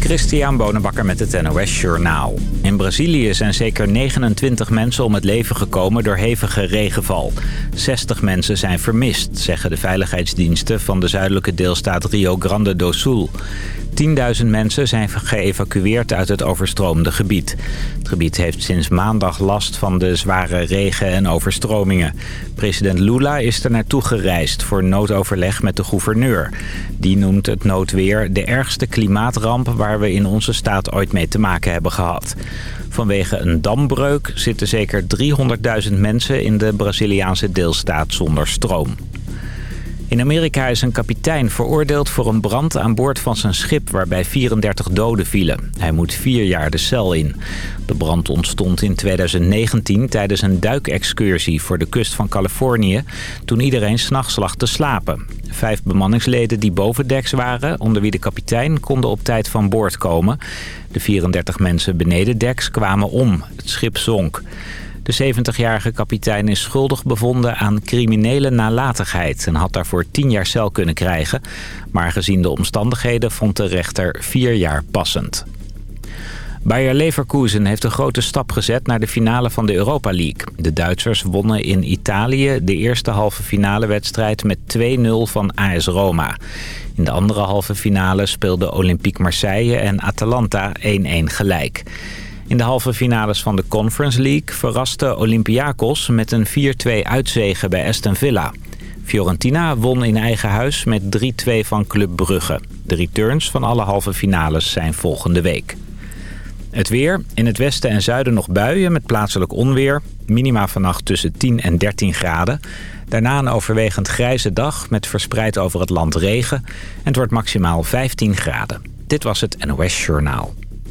Christian Bonenbakker met het NOS Journaal. In Brazilië zijn zeker 29 mensen om het leven gekomen door hevige regenval. 60 mensen zijn vermist, zeggen de veiligheidsdiensten van de zuidelijke deelstaat Rio Grande do Sul. 10.000 mensen zijn geëvacueerd uit het overstroomde gebied. Het gebied heeft sinds maandag last van de zware regen en overstromingen. President Lula is er naartoe gereisd voor noodoverleg met de gouverneur. Die noemt het noodweer de ergste klimaatramp waar we in onze staat ooit mee te maken hebben gehad. Vanwege een dambreuk zitten zeker 300.000 mensen in de Braziliaanse deelstaat zonder stroom. In Amerika is een kapitein veroordeeld voor een brand aan boord van zijn schip... waarbij 34 doden vielen. Hij moet vier jaar de cel in. De brand ontstond in 2019 tijdens een duikexcursie voor de kust van Californië... toen iedereen s'nachts lag te slapen. Vijf bemanningsleden die bovendeks waren, onder wie de kapitein... konden op tijd van boord komen. De 34 mensen beneden deks kwamen om. Het schip zonk. De 70-jarige kapitein is schuldig bevonden aan criminele nalatigheid... en had daarvoor 10 jaar cel kunnen krijgen. Maar gezien de omstandigheden vond de rechter 4 jaar passend. Bayer Leverkusen heeft een grote stap gezet naar de finale van de Europa League. De Duitsers wonnen in Italië de eerste halve finale wedstrijd met 2-0 van AS Roma. In de andere halve finale speelden Olympique Marseille en Atalanta 1-1 gelijk. In de halve finales van de Conference League verraste Olympiakos met een 4-2 uitzege bij Aston Villa. Fiorentina won in eigen huis met 3-2 van Club Brugge. De returns van alle halve finales zijn volgende week. Het weer. In het westen en zuiden nog buien met plaatselijk onweer. Minima vannacht tussen 10 en 13 graden. Daarna een overwegend grijze dag met verspreid over het land regen. En het wordt maximaal 15 graden. Dit was het NOS Journaal.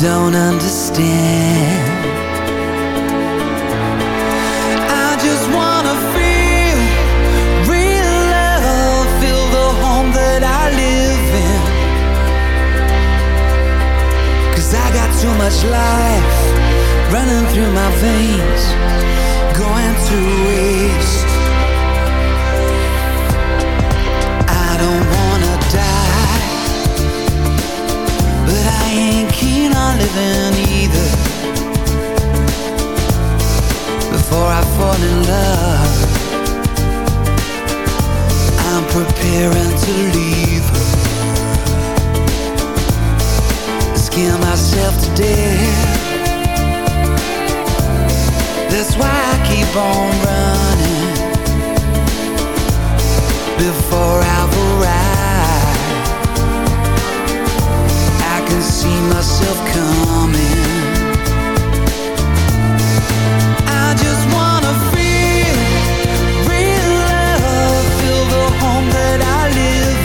Don't understand. on running Before i I can see myself coming. I just wanna feel real love Feel the home that I live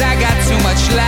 I got too much life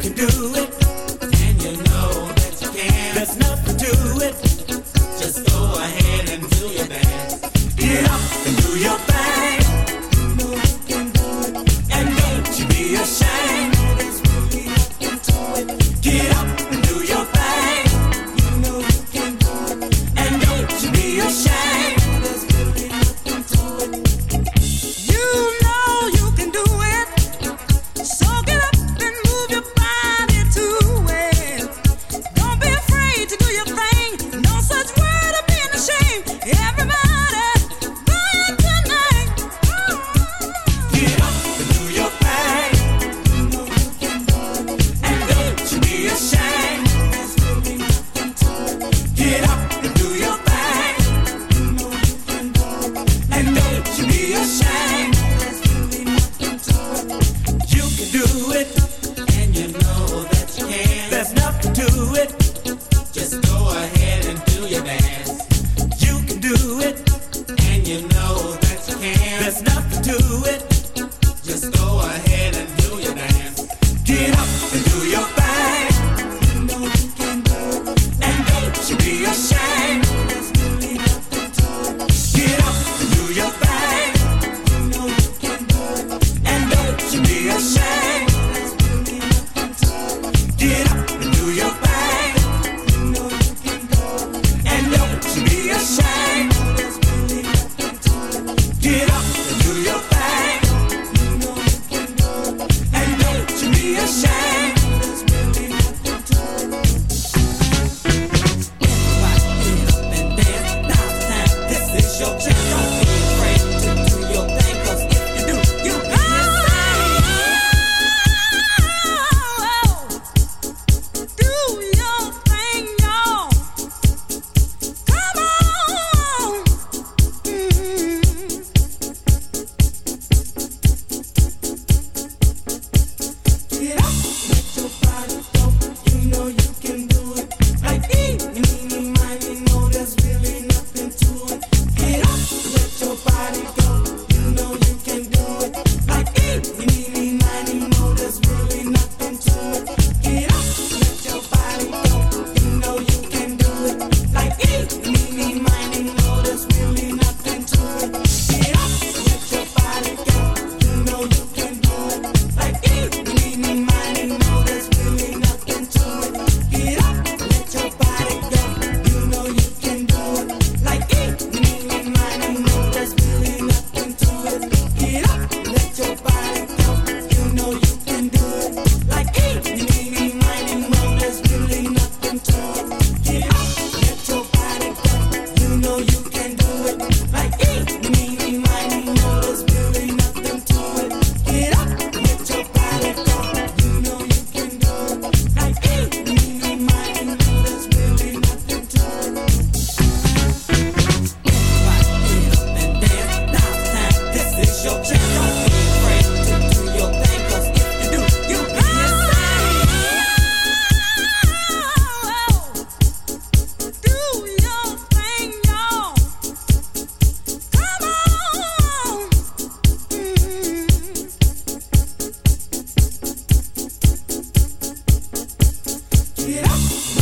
can do it, Tirar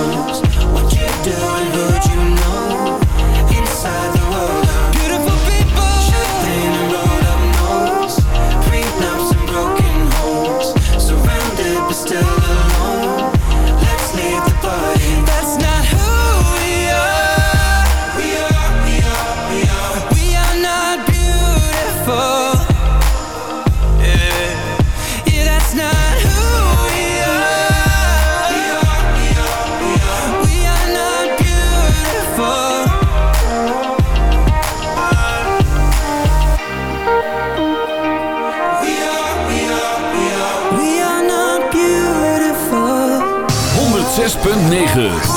What you doing? 106.9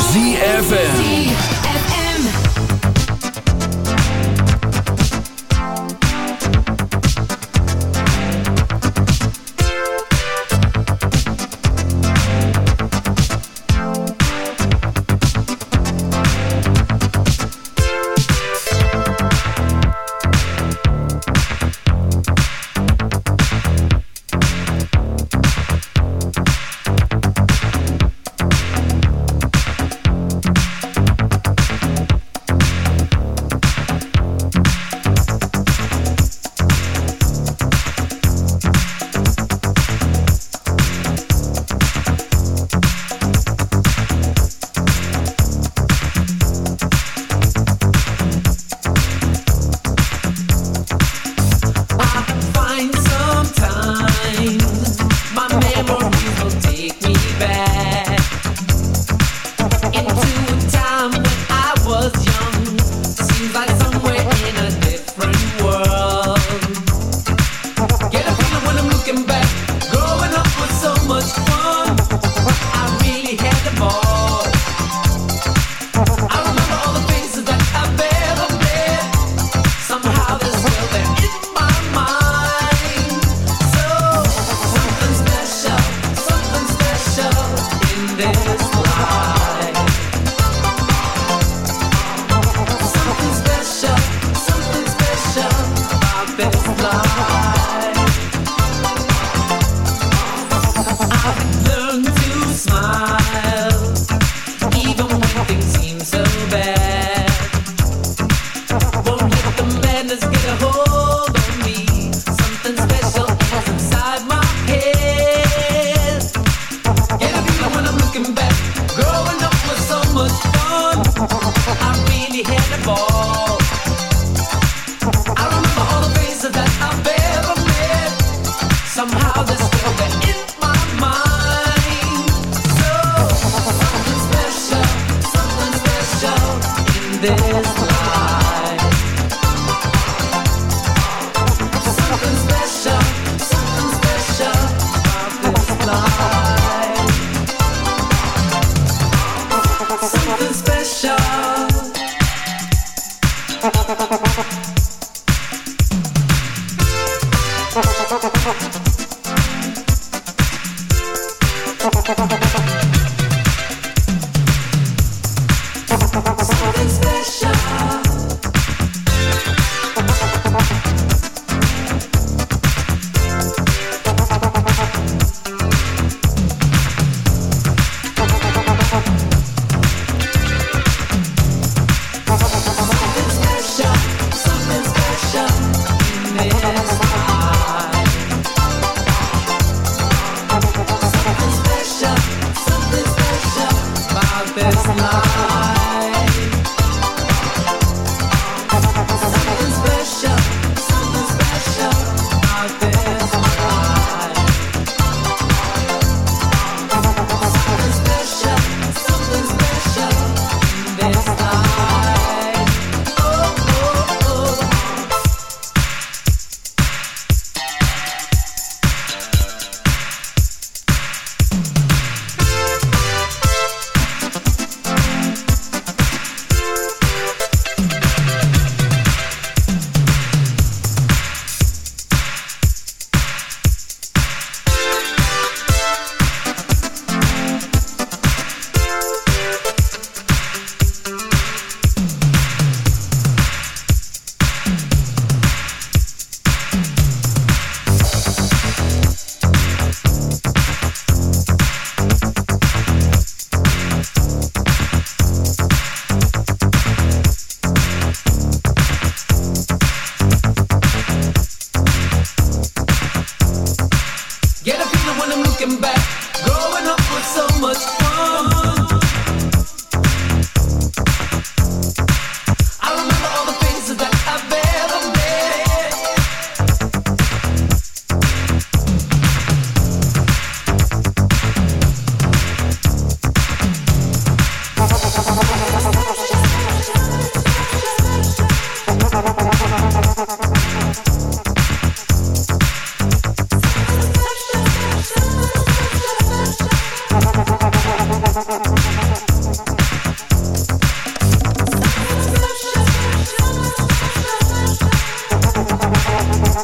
best life.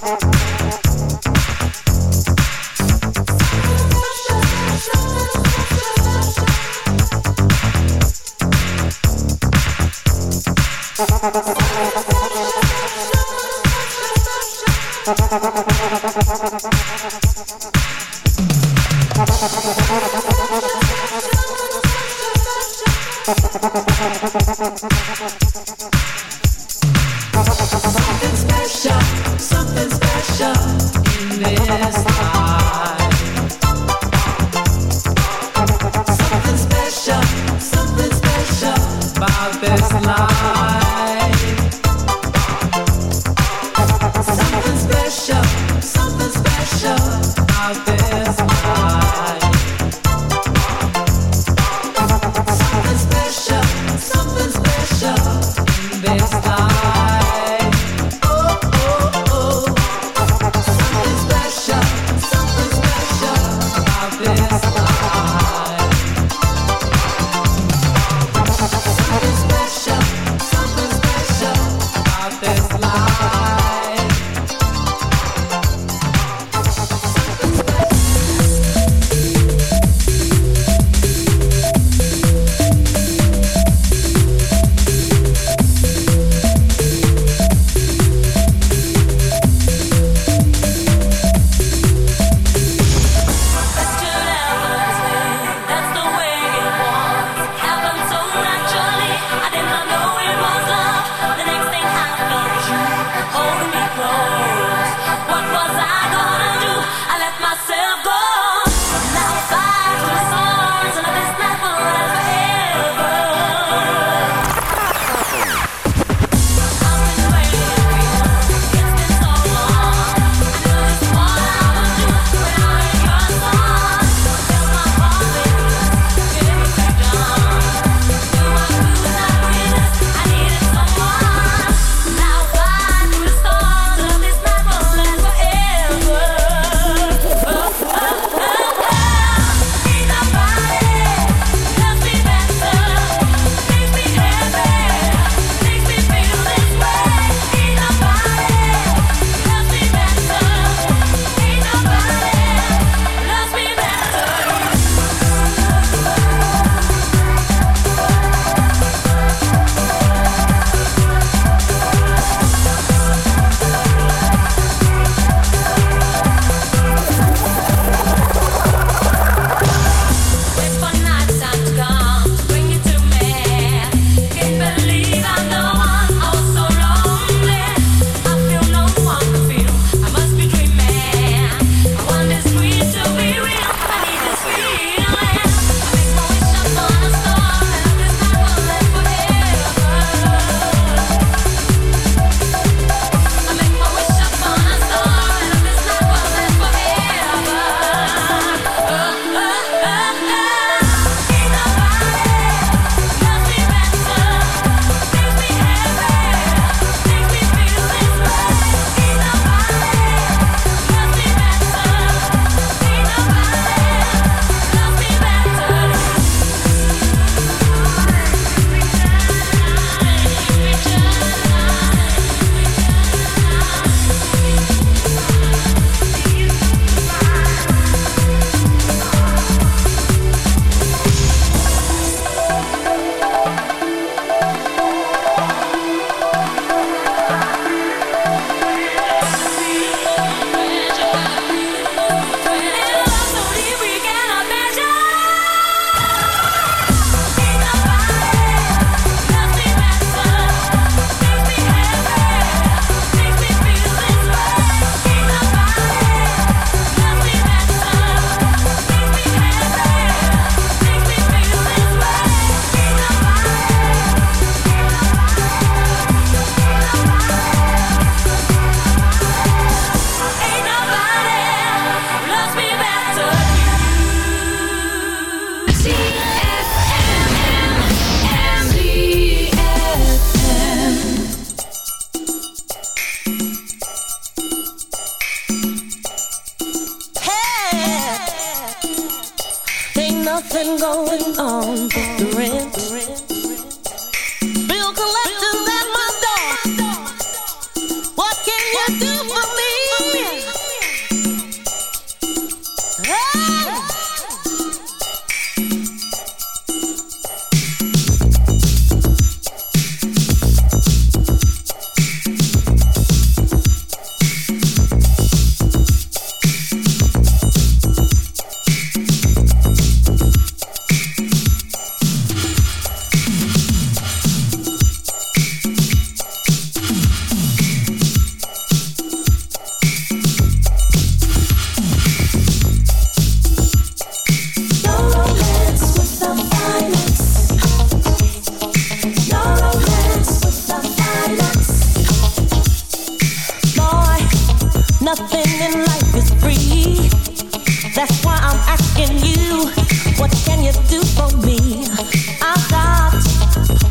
Thank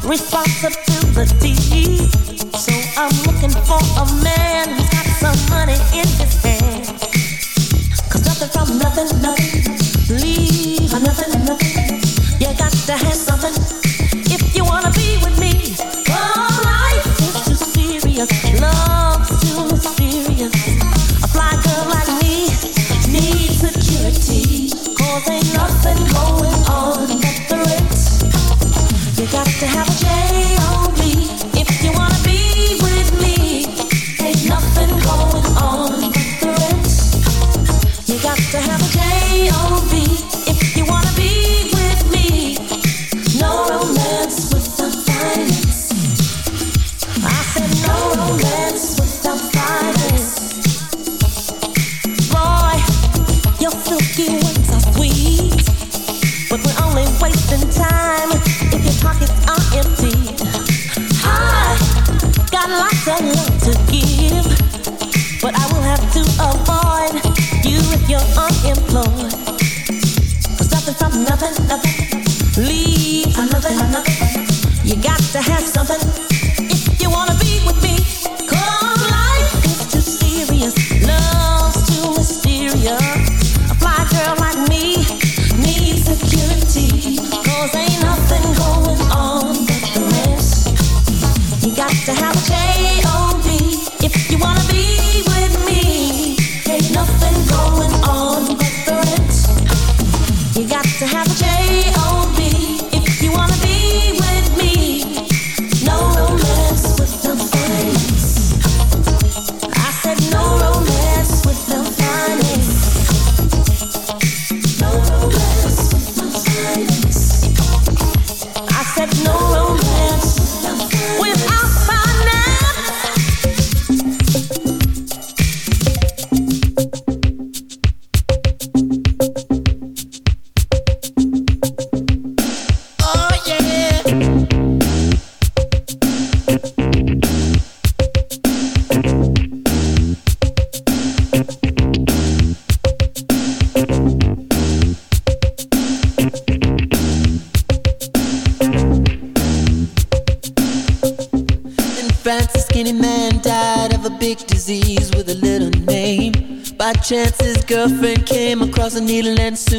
responsibility. So I'm looking for a man who's got some money in his hand. Cause nothing from nothing, nothing. dancing.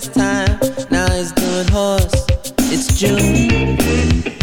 first time. Now it's doing horse. It's June.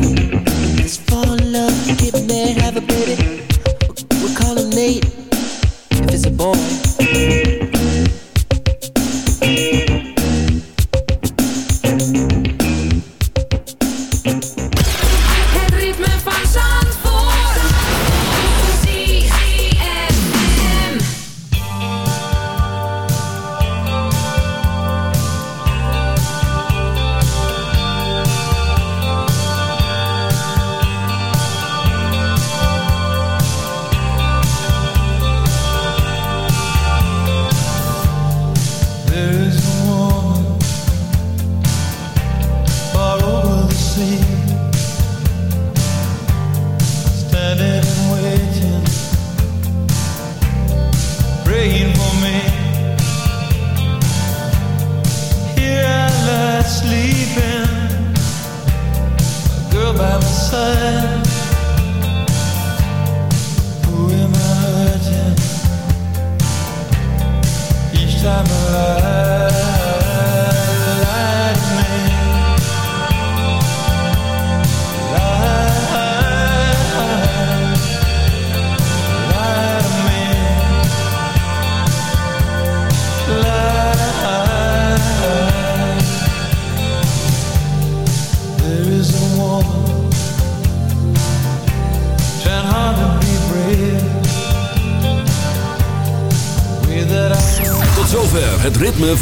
Peace.